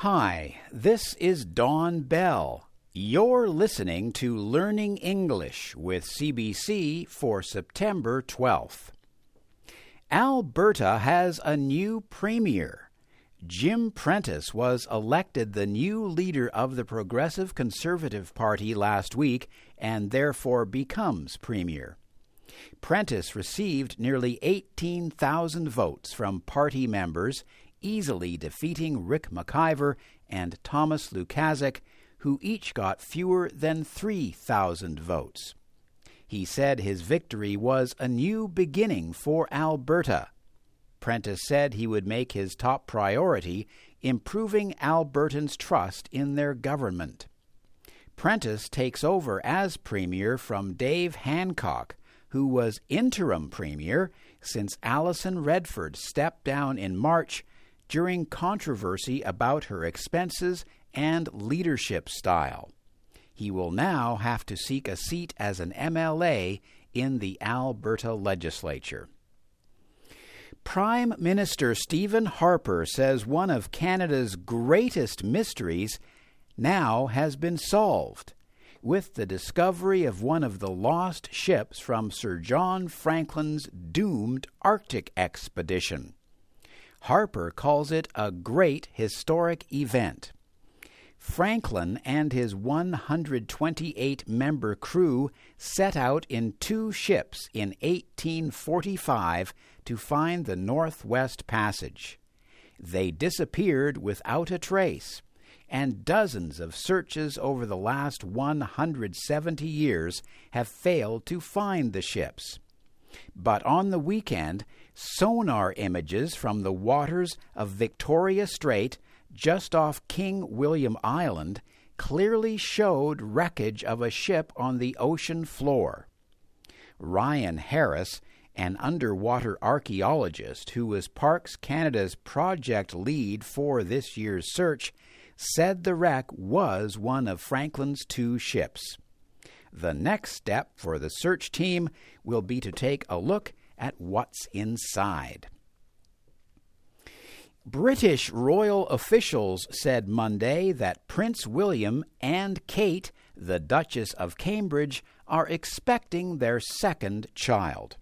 Hi, this is Don Bell. You're listening to Learning English with CBC for September 12th. Alberta has a new premier. Jim Prentice was elected the new leader of the Progressive Conservative Party last week and therefore becomes premier. Prentice received nearly 18,000 votes from party members, easily defeating Ric McIver and Thomas Lukaszuk, who each got fewer than 3,000 votes. He said his victory was a new beginning for Alberta. Prentice said he would make his top priority improving Albertans' trust in their government. Prentice takes over as Premier from Dave Hancock, who was interim Premier since Alison Redford stepped down in March during controversy about her expenses and leadership style. He will now have to seek a seat as an MLA in the Alberta legislature. Prime Minister Stephen Harper says one of Canada's greatest mysteries now has been solved with the discovery of one of the lost ships from Sir John Franklin's doomed Arctic expedition. Harper calls it a great historic event. Franklin and his 128 member crew set out in two ships in 1845 to find the Northwest Passage. They disappeared without a trace and dozens of searches over the last 170 years have failed to find the ships. But on the weekend, sonar images from the waters of Victoria Strait, just off King William Island, clearly showed wreckage of a ship on the ocean floor. Ryan Harris, an underwater archaeologist who was Parks Canada's project lead for this year's search, said the wreck was one of Franklin's two ships. The next step for the search team will be to take a look at what's inside. British royal officials said Monday that Prince William and Kate, the Duchess of Cambridge, are expecting their second child.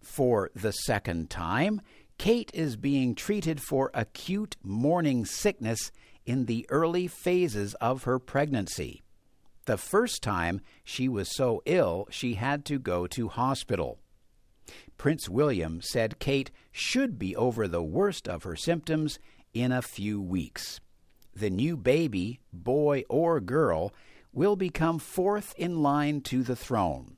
For the second time, Kate is being treated for acute morning sickness in the early phases of her pregnancy. The first time she was so ill she had to go to hospital. Prince William said Kate should be over the worst of her symptoms in a few weeks. The new baby, boy or girl, will become fourth in line to the throne.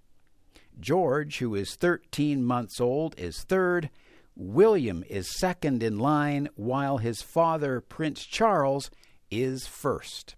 George, who is 13 months old, is third. William is second in line, while his father, Prince Charles, is first.